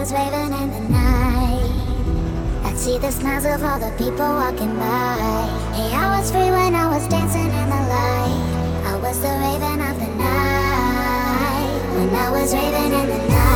was raving in the night. I'd see the smiles of all the people walking by. Hey, I was free when I was dancing in the light. I was the raven of the night. When I was raving in the night.